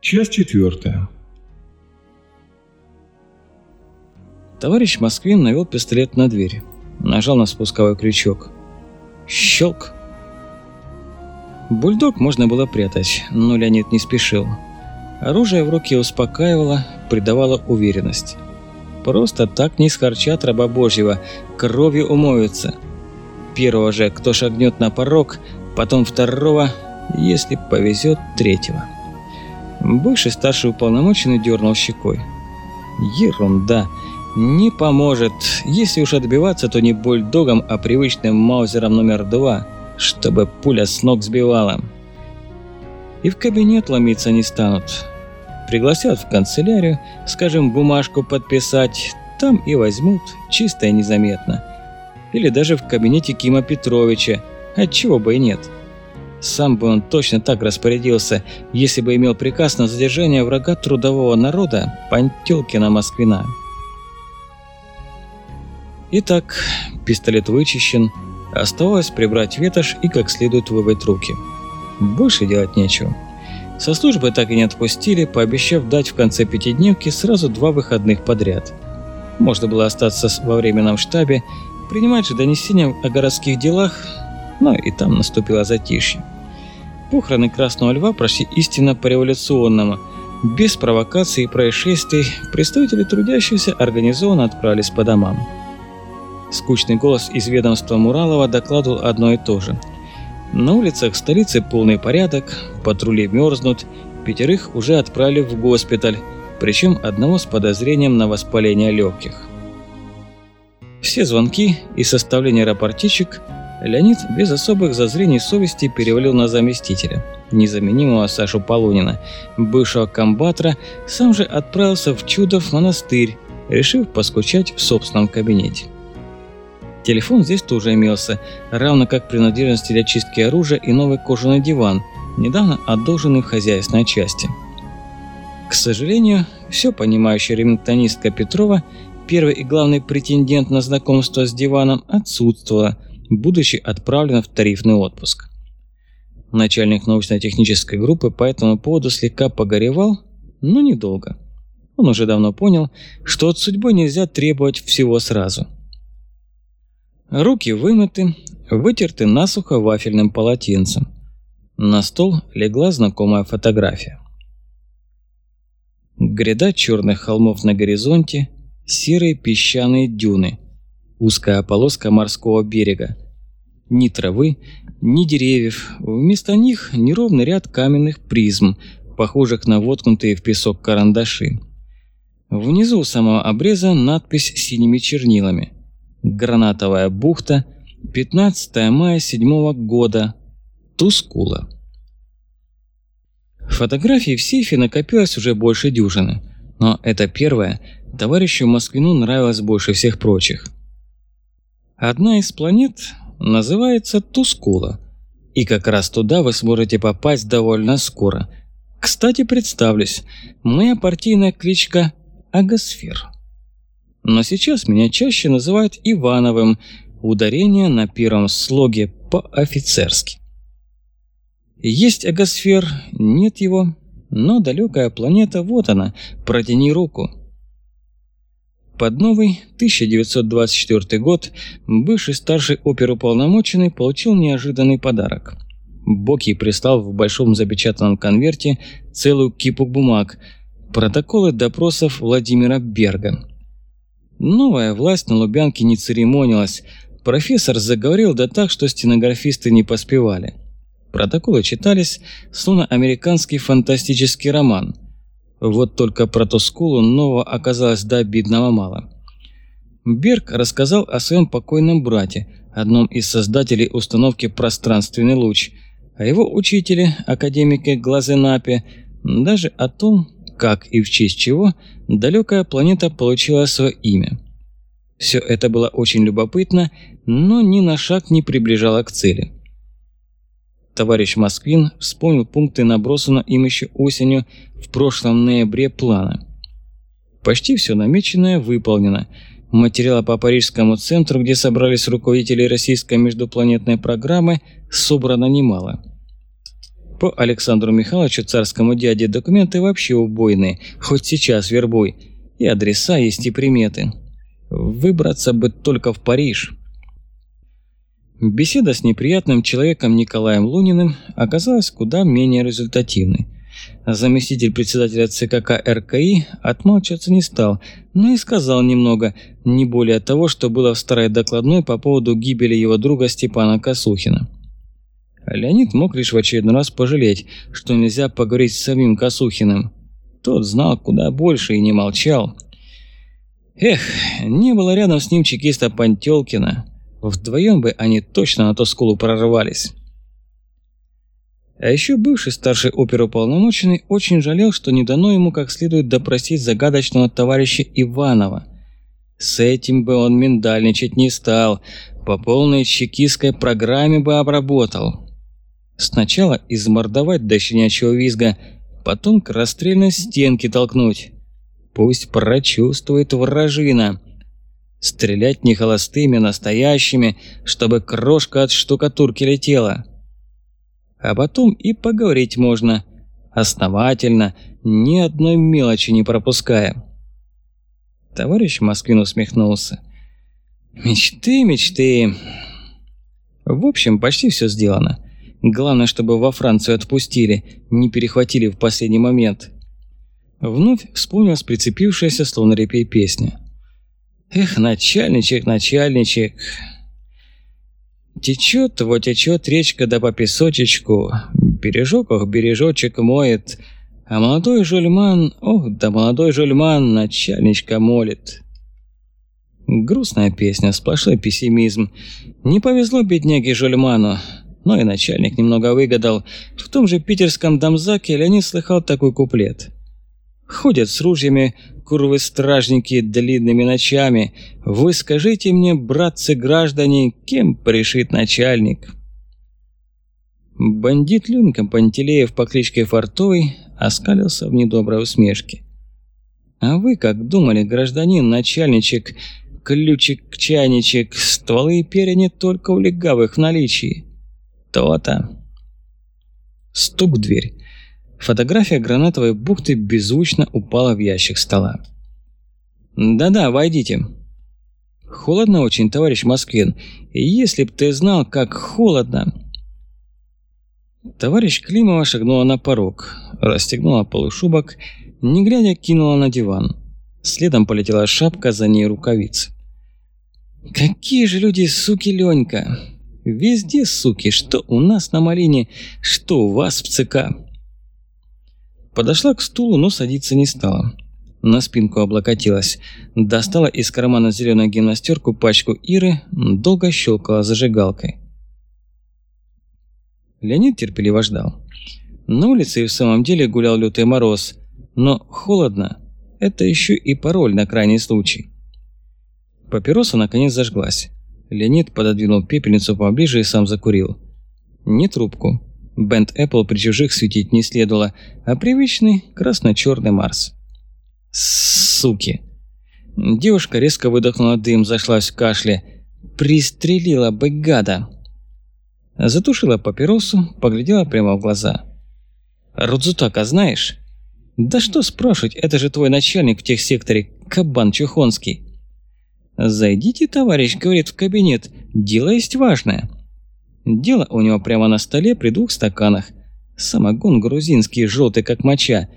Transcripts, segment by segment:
Часть четвертая. Товарищ Москвин навел пистолет на дверь. Нажал на спусковой крючок. Щелк. Бульдог можно было прятать, но Леонид не спешил. Оружие в руке успокаивало, придавало уверенность. Просто так не схарчат раба Божьего, кровью умоются. Первого же, кто шагнет на порог, потом второго, если повезет, третьего. Бывший старший уполномоченный дернул щекой. Ерунда. Не поможет. Если уж отбиваться, то не бульдогом, а привычным маузером номер два, чтобы пуля с ног сбивала. И в кабинет ломиться не станут. Пригласят в канцелярию, скажем, бумажку подписать, там и возьмут, чисто и незаметно. Или даже в кабинете Кима Петровича, отчего бы и нет. Сам бы он точно так распорядился, если бы имел приказ на задержание врага трудового народа Пантелкина Москвина. Итак, пистолет вычищен, оставалось прибрать ветошь и как следует вымыть руки. Больше делать нечего. Со службы так и не отпустили, пообещав дать в конце пятидневки сразу два выходных подряд. Можно было остаться во временном штабе, принимать же донесения о городских делах, но и там наступило затишье. Похороны Красного Льва прошли истинно по-революционному. Без провокаций и происшествий представители трудящихся организованно отправились по домам. Скучный голос из ведомства Муралова докладывал одно и то же. На улицах столицы полный порядок, патрули мерзнут, пятерых уже отправили в госпиталь, причем одного с подозрением на воспаление легких. Все звонки и составление рапортичек Леонид без особых зазрений совести перевалил на заместителя, незаменимого Сашу Полунина, бывшего комбатра, сам же отправился в Чудов монастырь, решив поскучать в собственном кабинете. Телефон здесь тоже имелся, равно как принадлежности для чистки оружия и новый кожаный диван, недавно одолженный в хозяйственной части. К сожалению, все понимающая ремонтонистка Петрова, первый и главный претендент на знакомство с диваном, отсутствовала – будучи отправлена в тарифный отпуск. Начальник научно-технической группы по этому поводу слегка погоревал, но недолго. Он уже давно понял, что от судьбы нельзя требовать всего сразу. Руки вымыты, вытерты насухо вафельным полотенцем. На стол легла знакомая фотография. Гряда черных холмов на горизонте, серые песчаные дюны – узкая полоска морского берега. Ни травы, ни деревьев, вместо них неровный ряд каменных призм, похожих на воткнутые в песок карандаши. Внизу у самого обреза надпись синими чернилами. «Гранатовая бухта, 15 мая 7 года, Тускула». Фотографий в сейфе накопилось уже больше дюжины, но эта первая товарищу Москвину нравилась больше всех прочих – Одна из планет называется Тускула, и как раз туда вы сможете попасть довольно скоро. Кстати, представлюсь, моя партийная кличка Агосфер. Но сейчас меня чаще называют Ивановым, ударение на первом слоге по-офицерски. Есть агосфер, нет его, но далекая планета, вот она, протяни руку. Под новый 1924 год бывший старший оперуполномоченный получил неожиданный подарок. Боки прислал в большом запечатанном конверте целую кипу бумаг, протоколы допросов Владимира Берга. Новая власть на Лубянке не церемонилась, профессор заговорил да так, что стенографисты не поспевали. Протоколы читались, словно американский фантастический роман – вот только про Тоскулу нового оказалось до обидного мало. Берг рассказал о своем покойном брате, одном из создателей установки «Пространственный луч», о его учителе, академике Глазенапе, даже о том, как и в честь чего далекая планета получила свое имя. Все это было очень любопытно, но ни на шаг не приближало к цели. Товарищ Москвин вспомнил пункты набросанного им еще осенью в прошлом ноябре плана. Почти все намеченное выполнено. Материала по Парижскому центру, где собрались руководители российской междупланетной программы, собрано немало. По Александру Михайловичу, царскому дяде, документы вообще убойные, хоть сейчас вербуй. И адреса есть, и приметы. Выбраться бы только в Париж. Беседа с неприятным человеком Николаем Луниным оказалась куда менее результативной. Заместитель председателя ЦКК РКИ отмалчиваться не стал, но и сказал немного, не более того, что было в старой докладной по поводу гибели его друга Степана Косухина. Леонид мог лишь в очередной раз пожалеть, что нельзя поговорить с самим Косухиным. Тот знал куда больше и не молчал. Эх, не было рядом с ним чекиста Пантелкина. Вдвоем бы они точно на ту скулу прорывались. А еще бывший старший оперуполномоченный очень жалел, что не дано ему как следует допросить загадочного товарища Иванова. С этим бы он миндальничать не стал, по полной чекистской программе бы обработал. Сначала измордовать до щенячьего визга, потом к расстрельной стенке толкнуть. Пусть прочувствует вражина. Стрелять не холостыми, настоящими, чтобы крошка от штукатурки летела а потом и поговорить можно. Основательно, ни одной мелочи не пропуская. Товарищ Москвин усмехнулся. Мечты, мечты. В общем, почти все сделано. Главное, чтобы во Францию отпустили, не перехватили в последний момент. Вновь вспомнилась прицепившаяся словно репей песня. Эх, начальничек, начальничек, Течет, вот течет речка да по песочечку, бережок, ох, бережочек моет, а молодой жульман, ох, да молодой жульман, начальничка молит. Грустная песня, сплошной пессимизм. Не повезло бедняге Жульману, но и начальник немного выгадал. В том же питерском Дамзаке Леонид слыхал такой куплет. Ходят с ружьями курвы-стражники длинными ночами. Вы скажите мне, братцы-граждане, кем пришит начальник?» Бандит Люнка Пантелеев по кличке Фартовый оскалился в недоброй усмешке. «А вы как думали, гражданин, начальничек, ключик-чайничек, стволы и перья не только у легавых в наличии? То-то!» Стук в дверь. Фотография гранатовой бухты беззвучно упала в ящик стола. «Да-да, войдите». «Холодно очень, товарищ Москвин. Если б ты знал, как холодно...» Товарищ Климова шагнула на порог, расстегнула полушубок, не глядя кинула на диван. Следом полетела шапка, за ней рукавицы. «Какие же люди суки, Ленька! Везде суки, что у нас на Малине, что у вас в ЦК!» Подошла к стулу, но садиться не стала. На спинку облокотилась. Достала из кармана зеленую гимнастерку пачку Иры, долго щелкала зажигалкой. Леонид терпеливо ждал. На улице и в самом деле гулял лютый мороз, но холодно – это еще и пароль на крайний случай. Папироса наконец зажглась. Леонид пододвинул пепельницу поближе и сам закурил. Не трубку, Бенд Apple при чужих светить не следовало, а привычный красно-черный Марс. Суки. Девушка резко выдохнула дым, зашлась в кашле. Пристрелила бы гада. Затушила папиросу, поглядела прямо в глаза. «Рудзутака знаешь?» «Да что спрашивать, это же твой начальник в техсекторе, кабан Чухонский». «Зайдите, товарищ, — говорит, — в кабинет, дело есть важное». Дело у него прямо на столе при двух стаканах. Самогон грузинский, желтый как моча.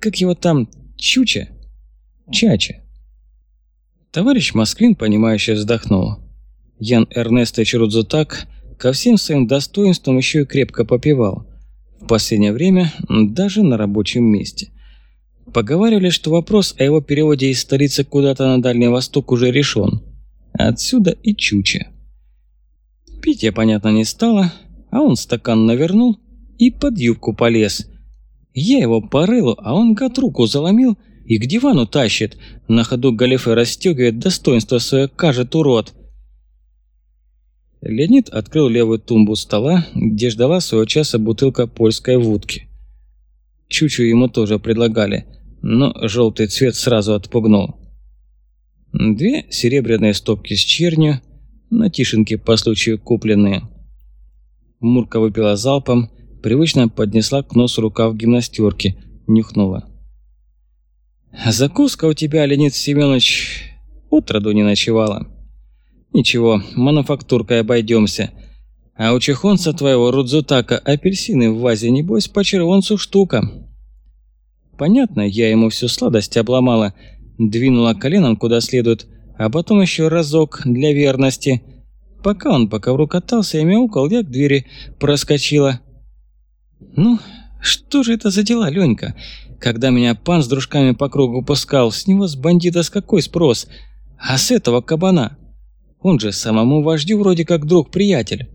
Как его там, Чуча? Чача. Товарищ Москвин, понимающе вздохнул. Ян Эрнестович Рудзутак ко всем своим достоинствам еще и крепко попивал. В последнее время даже на рабочем месте. Поговаривали, что вопрос о его переводе из столицы куда-то на Дальний Восток уже решен. Отсюда и Чуча. Пить я, понятно, не стала, а он стакан навернул и под юбку полез. Я его порылу, а он гад руку заломил и к дивану тащит. На ходу галифе расстегивает достоинство свое, кажет урод. Леонид открыл левую тумбу стола, где ждала своего часа бутылка польской водки. Чучу ему тоже предлагали, но желтый цвет сразу отпугнул. Две серебряные стопки с чернью – на тишинке по случаю купленные. Мурка выпила залпом, привычно поднесла к носу рукав гимнастерки, нюхнула. «Закуска у тебя, Леонид Семенович, утроду не ночевала. Ничего, мануфактуркой обойдемся. А у чехонца твоего Рудзутака апельсины в вазе, небось, по червонцу штука». Понятно, я ему всю сладость обломала, двинула коленом куда следует, а потом еще разок для верности. Пока он по ковру катался и мяукал, я к двери проскочила. «Ну, что же это за дела, Ленька? Когда меня пан с дружками по кругу пускал, с него с бандита с какой спрос? А с этого кабана? Он же самому вождю вроде как друг-приятель».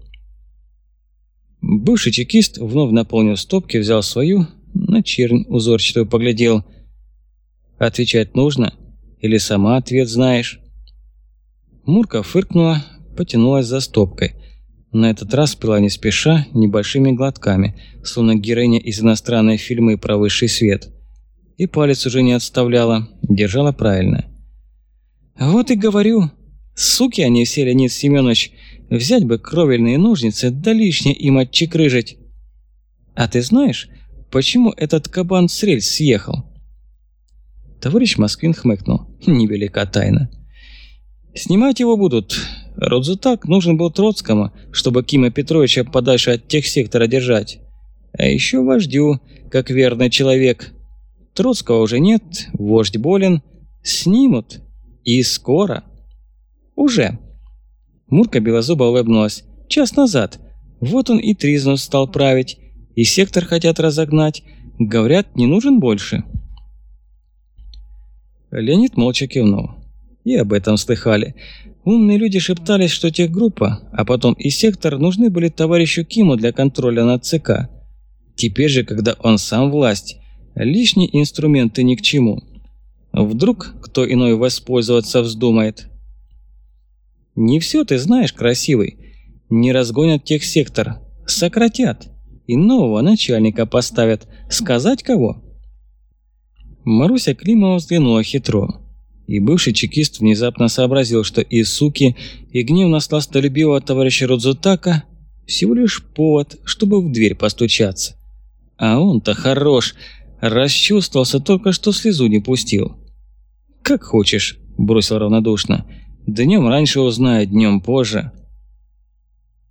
Бывший чекист вновь наполнил стопки, взял свою, на чернь узорчатую поглядел. «Отвечать нужно? Или сама ответ знаешь?» Мурка фыркнула, потянулась за стопкой. На этот раз пила не спеша, небольшими глотками, словно героиня из иностранной фильмы про высший свет. И палец уже не отставляла, держала правильно. «Вот и говорю, суки они все, Леонид Семенович, взять бы кровельные ножницы, да лишнее им отчекрыжить. А ты знаешь, почему этот кабан с рельс съехал?» Товарищ Москвин хмыкнул. «Невелика тайна». «Снимать его будут. Рудзутак нужен был Троцкому, чтобы Кима Петровича подальше от тех сектора держать. А еще вождю, как верный человек. Троцкого уже нет, вождь болен. Снимут. И скоро. Уже». Мурка белозуба улыбнулась. «Час назад. Вот он и Тризнус стал править. И сектор хотят разогнать. Говорят, не нужен больше». Леонид молча кивнул. И об этом слыхали. Умные люди шептались, что техгруппа, а потом и сектор нужны были товарищу Киму для контроля над ЦК. Теперь же, когда он сам власть, лишние инструменты ни к чему. Вдруг кто иной воспользоваться вздумает. Не все ты знаешь, красивый. Не разгонят техсектор, сократят и нового начальника поставят. Сказать кого? Маруся Климова взглянула хитро. И бывший чекист внезапно сообразил, что и суки, и гневно сластолюбивого товарища Рудзутака всего лишь повод, чтобы в дверь постучаться. А он-то хорош, расчувствовался только, что слезу не пустил. «Как хочешь», – бросил равнодушно. «Днем раньше узнаю, днем позже».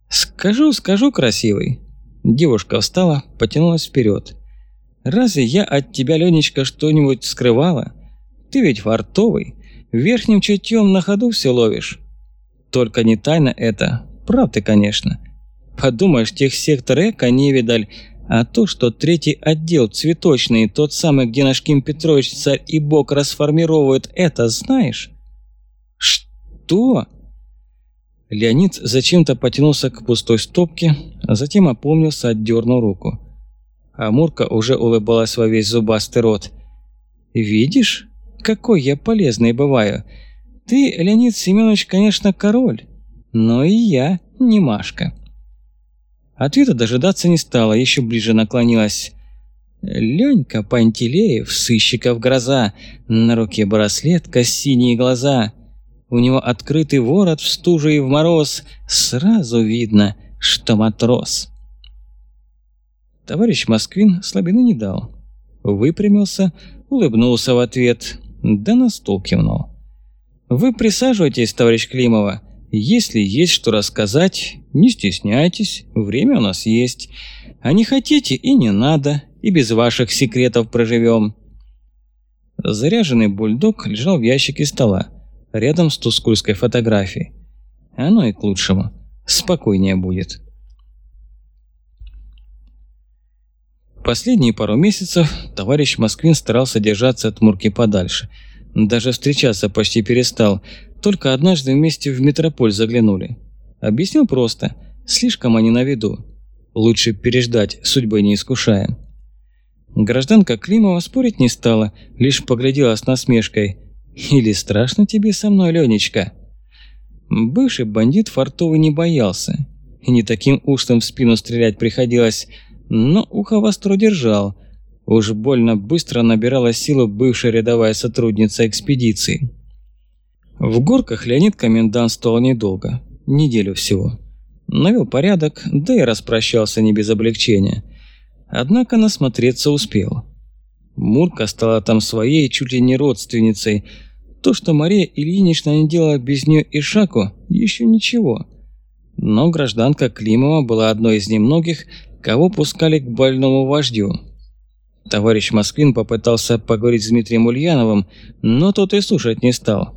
«Скажу, скажу, красивый». Девушка встала, потянулась вперед. Разве я от тебя, Ленечка, что-нибудь скрывала? Ты ведь фартовый, верхним чутьем на ходу все ловишь. Только не тайна это, правда, конечно. Подумаешь, тех сектор эко не видаль, а то, что третий отдел цветочный, тот самый, где наш Ким Петрович царь и бог расформировывает, это знаешь? Что? Леонид зачем-то потянулся к пустой стопке, а затем опомнился, отдернул руку а Мурка уже улыбалась во весь зубастый рот. «Видишь, какой я полезный бываю. Ты, Леонид Семенович, конечно, король, но и я не Машка». Ответа дожидаться не стала, еще ближе наклонилась. Ленька Пантелеев, сыщиков гроза, на руке браслетка, синие глаза. У него открытый ворот в стужу и в мороз, сразу видно, что матрос. Товарищ Москвин слабины не дал. Выпрямился, улыбнулся в ответ, да на стол кивнул. «Вы присаживайтесь, товарищ Климова. Если есть что рассказать, не стесняйтесь, время у нас есть. А не хотите и не надо, и без ваших секретов проживем». Заряженный бульдог лежал в ящике стола, рядом с тускульской фотографией. Оно и к лучшему. Спокойнее будет. Последние пару месяцев товарищ Москвин старался держаться от Мурки подальше. Даже встречаться почти перестал, только однажды вместе в метрополь заглянули. Объяснил просто, слишком они на виду. Лучше переждать, судьбы не искушая. Гражданка Климова спорить не стала, лишь поглядела с насмешкой. «Или страшно тебе со мной, Ленечка?» Бывший бандит фартовый не боялся. И не таким уштом в спину стрелять приходилось – но ухо востро держал. Уж больно быстро набирала силу бывшая рядовая сотрудница экспедиции. В горках Леонид комендантствовал недолго, неделю всего. Навел порядок, да и распрощался не без облегчения. однако насмотреться успел. Мурка стала там своей чуть ли не родственницей. То, что Мария Ильинична не делала без нее и шаку, еще ничего. Но гражданка Климова была одной из немногих, кого пускали к больному вождю. Товарищ Москвин попытался поговорить с Дмитрием Ульяновым, но тот и слушать не стал.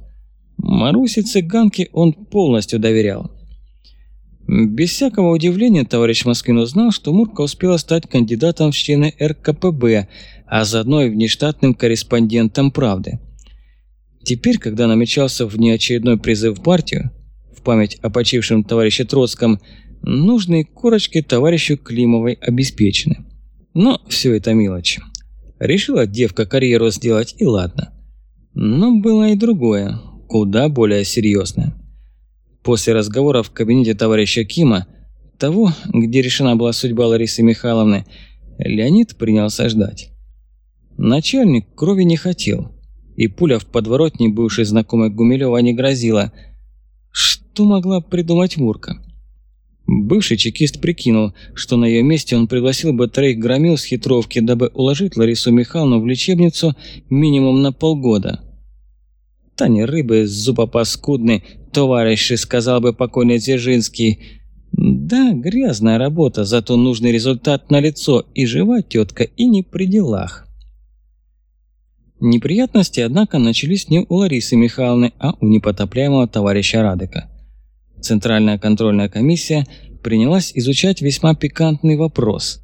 Марусе цыганке он полностью доверял. Без всякого удивления товарищ Москвин узнал, что Мурка успела стать кандидатом в члены РКПБ, а заодно и внештатным корреспондентом «Правды». Теперь, когда намечался внеочередной призыв в партию, в память о почившем товарище Троцком, нужные корочки товарищу Климовой обеспечены. Но все это мелочи. Решила девка карьеру сделать, и ладно. Но было и другое, куда более серьезное. После разговора в кабинете товарища Кима, того, где решена была судьба Ларисы Михайловны, Леонид принялся ждать. Начальник крови не хотел, и пуля в подворотне бывшей знакомой Гумилева не грозила. Что могла придумать Мурка? Бывший чекист прикинул, что на ее месте он пригласил бы троих громил с хитровки, дабы уложить Ларису Михайловну в лечебницу минимум на полгода. Та не зуба паскудны, товарищи, сказал бы покойный Дзержинский. Да, грязная работа, зато нужный результат на лицо и жива тетка, и не при делах. Неприятности, однако, начались не у Ларисы Михайловны, а у непотопляемого товарища Радыка. Центральная контрольная комиссия принялась изучать весьма пикантный вопрос.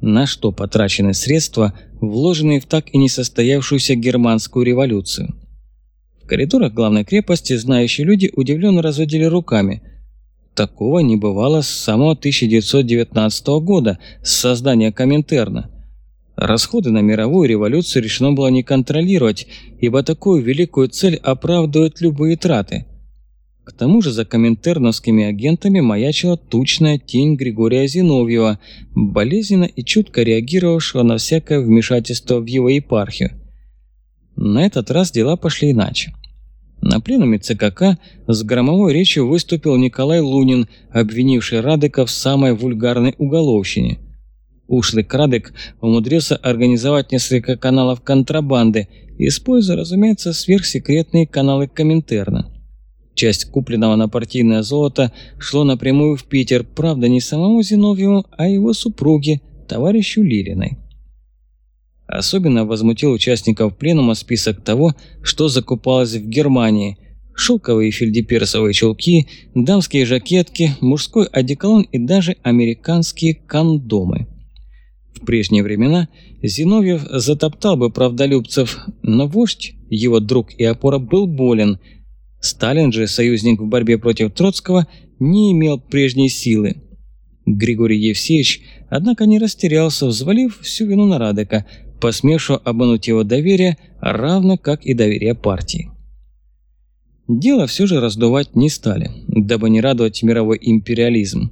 На что потрачены средства, вложенные в так и не состоявшуюся германскую революцию? коридорах главной крепости знающие люди удивленно разводили руками. Такого не бывало с самого 1919 года, с создания Коминтерна. Расходы на мировую революцию решено было не контролировать, ибо такую великую цель оправдывают любые траты. К тому же за коминтерновскими агентами маячила тучная тень Григория Зиновьева, болезненно и чутко реагировавшего на всякое вмешательство в его епархию. На этот раз дела пошли иначе. На пленуме ЦКК с громовой речью выступил Николай Лунин, обвинивший Радыка в самой вульгарной уголовщине. Ушлый Крадык умудрился организовать несколько каналов контрабанды, используя, разумеется, сверхсекретные каналы Коминтерна. Часть купленного на партийное золото шло напрямую в Питер, правда не самому Зиновьеву, а его супруге, товарищу Лилиной. Особенно возмутил участников пленума список того, что закупалось в Германии. Шелковые фельдеперсовые чулки, дамские жакетки, мужской одеколон и даже американские кондомы. В прежние времена Зиновьев затоптал бы правдолюбцев, но вождь, его друг и опора, был болен. Сталин же, союзник в борьбе против Троцкого, не имел прежней силы. Григорий Евсеевич, однако, не растерялся, взвалив всю вину на Радека – посмевшего обмануть его доверие, равно как и доверие партии. Дело все же раздувать не стали, дабы не радовать мировой империализм.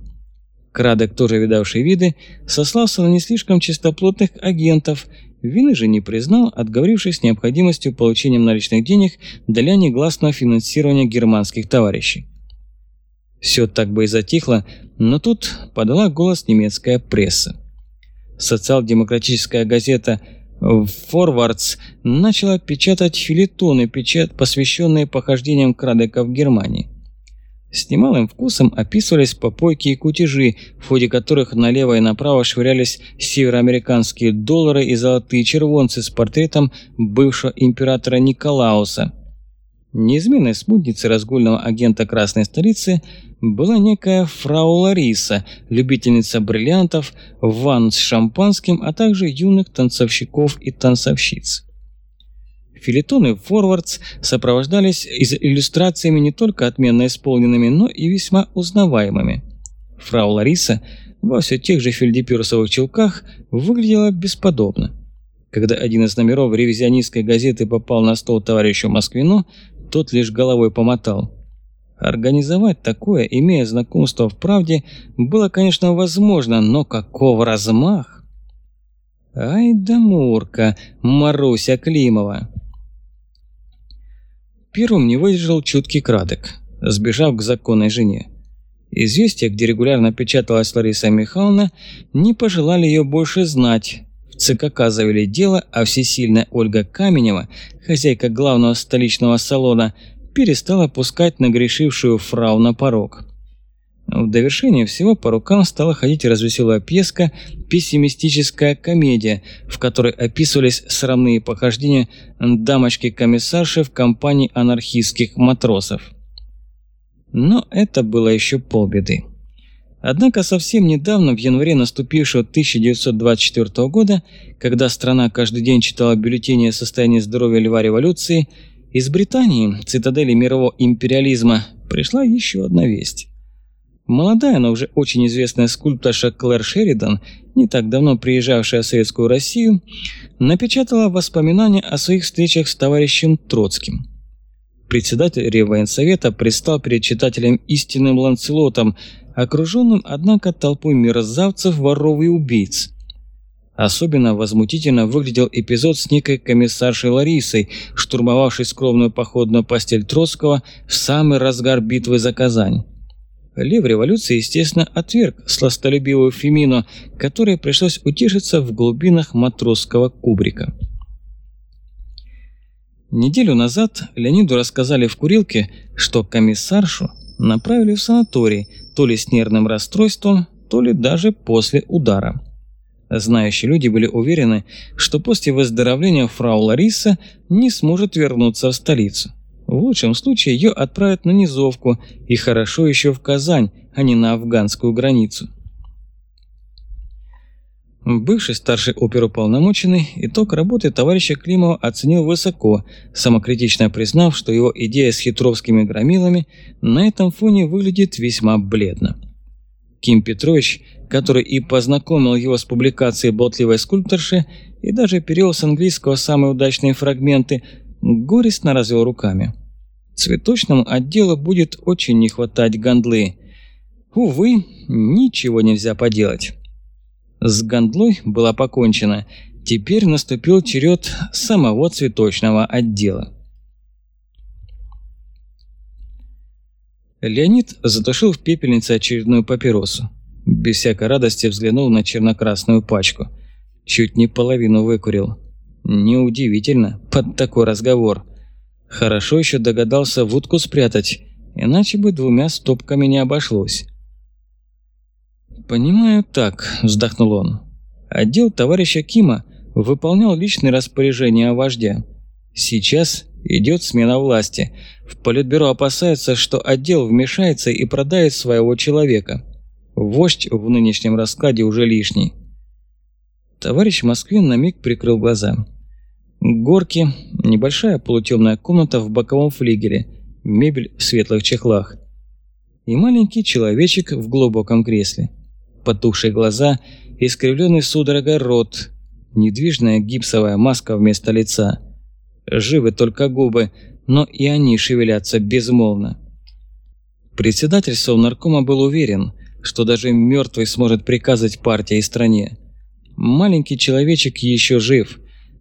Крадок, тоже видавший виды, сослался на не слишком чистоплотных агентов, вины же не признал, отговорившись необходимостью получения наличных денег для негласного финансирования германских товарищей. Все так бы и затихло, но тут подала голос немецкая пресса. Социал-демократическая газета Форвардс начала печатать филитоны, печат, посвященные похождениям Крадека в Германии. С немалым вкусом описывались попойки и кутежи, в ходе которых налево и направо швырялись североамериканские доллары и золотые червонцы с портретом бывшего императора Николауса – Неизменной спутницей разгульного агента Красной столицы была некая фрау Лариса, любительница бриллиантов, ванн с шампанским, а также юных танцовщиков и танцовщиц. Филитоны «Форвардс» сопровождались иллюстрациями не только отменно исполненными, но и весьма узнаваемыми. Фрау Лариса во все тех же фельдеперсовых чулках выглядела бесподобно. Когда один из номеров ревизионистской газеты попал на стол товарищу Москвину, тот лишь головой помотал. Организовать такое, имея знакомство в правде, было, конечно, возможно, но каков размах? Ай да Мурка, Маруся Климова. Первым не выдержал чуткий крадок, сбежав к законной жене. Известия, где регулярно печаталась Лариса Михайловна, не пожелали ее больше знать. В ЦКК завели дело, а всесильная Ольга Каменева, хозяйка главного столичного салона, перестала пускать нагрешившую фрау на порог. В довершение всего по рукам стала ходить развеселая пьеска «Пессимистическая комедия», в которой описывались срамные похождения дамочки-комиссарши в компании анархистских матросов. Но это было еще полбеды. Однако совсем недавно, в январе наступившего 1924 года, когда страна каждый день читала бюллетени о состоянии здоровья Льва Революции, из Британии, цитадели мирового империализма, пришла еще одна весть. Молодая, но уже очень известная скульпторша Клэр Шеридан, не так давно приезжавшая в Советскую Россию, напечатала воспоминания о своих встречах с товарищем Троцким. Председатель Реввоенсовета предстал перед читателем истинным ланцелотом, окруженным, однако, толпой мерзавцев, воров и убийц. Особенно возмутительно выглядел эпизод с некой комиссаршей Ларисой, штурмовавшей скромную походную постель Троцкого в самый разгар битвы за Казань. Лев революции, естественно, отверг сластолюбивую Фемину, которой пришлось утешиться в глубинах матросского кубрика. Неделю назад Леониду рассказали в курилке, что комиссаршу направили в санаторий то ли с нервным расстройством, то ли даже после удара. Знающие люди были уверены, что после выздоровления фрау Лариса не сможет вернуться в столицу. В лучшем случае ее отправят на низовку, и хорошо еще в Казань, а не на афганскую границу. Бывший старший оперуполномоченный итог работы товарища Климова оценил высоко, самокритично признав, что его идея с хитровскими громилами на этом фоне выглядит весьма бледно. Ким Петрович, который и познакомил его с публикацией болтливой скульпторши и даже перевел с английского самые удачные фрагменты, горестно развел руками. Цветочному отделу будет очень не хватать гандлы. Увы, ничего нельзя поделать. С гандлой было покончено. Теперь наступил черед самого цветочного отдела. Леонид затушил в пепельнице очередную папиросу. Без всякой радости взглянул на черно-красную пачку. Чуть не половину выкурил. Неудивительно, под такой разговор. Хорошо еще догадался в утку спрятать, иначе бы двумя стопками не обошлось. «Понимаю так», – вздохнул он. «Отдел товарища Кима выполнял личные распоряжения вождя. Сейчас идет смена власти. В Политбюро опасаются, что отдел вмешается и продает своего человека. Вождь в нынешнем раскладе уже лишний». Товарищ Москвин на миг прикрыл глаза. Горки, небольшая полутемная комната в боковом флигеле, мебель в светлых чехлах и маленький человечек в глубоком кресле потухшие глаза, искривленный судорогой рот, недвижная гипсовая маска вместо лица. Живы только губы, но и они шевелятся безмолвно. Председатель Совнаркома был уверен, что даже мертвый сможет приказывать партии и стране. Маленький человечек еще жив,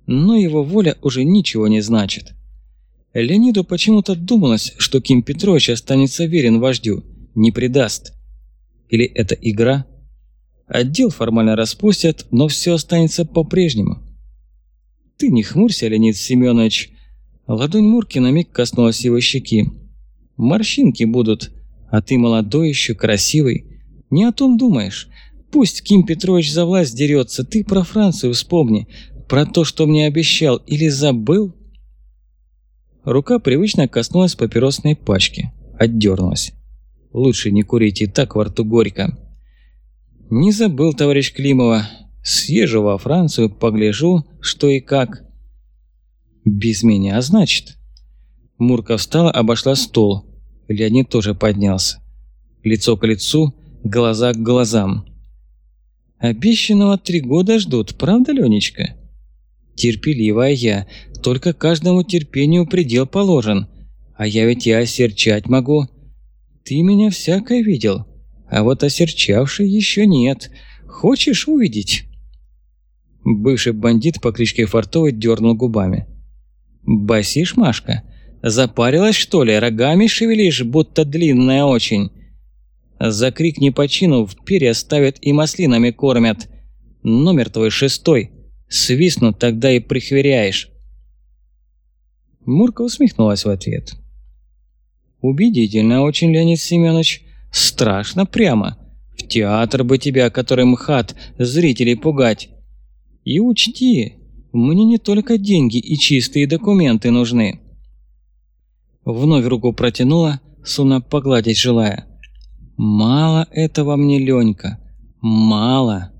но его воля уже ничего не значит. Леониду почему-то думалось, что Ким Петрович останется верен вождю, не предаст. Или это игра? Отдел формально распустят, но все останется по-прежнему. Ты не хмурься, Леонид Семенович. Ладонь Мурки на миг коснулась его щеки. Морщинки будут, а ты молодой еще, красивый. Не о том думаешь. Пусть Ким Петрович за власть дерется, ты про Францию вспомни, про то, что мне обещал, или забыл? Рука привычно коснулась папиросной пачки, отдернулась. Лучше не курить, и так во рту горько. «Не забыл, товарищ Климова. Съезжу во Францию, погляжу, что и как». «Без меня, значит?» Мурка встала, обошла стол. Леонид тоже поднялся. Лицо к лицу, глаза к глазам. «Обещанного три года ждут, правда, Ленечка?» «Терпеливая я, только каждому терпению предел положен. А я ведь и осерчать могу. Ты меня всякое видел. А вот осерчавший еще нет. Хочешь увидеть?» Бывший бандит по кличке Фартовый дернул губами. «Басишь, Машка? Запарилась, что ли? Рогами шевелишь, будто длинная очень?» За крик не почину в перья ставят и маслинами кормят. Номер твой шестой. Свистнут, тогда и прихверяешь. Мурка усмехнулась в ответ. «Убедительно очень, Леонид Семенович. Страшно прямо. В театр бы тебя, который мхат, зрителей пугать. И учти, мне не только деньги и чистые документы нужны». Вновь руку протянула, словно погладить желая. «Мало этого мне, Ленька, мало».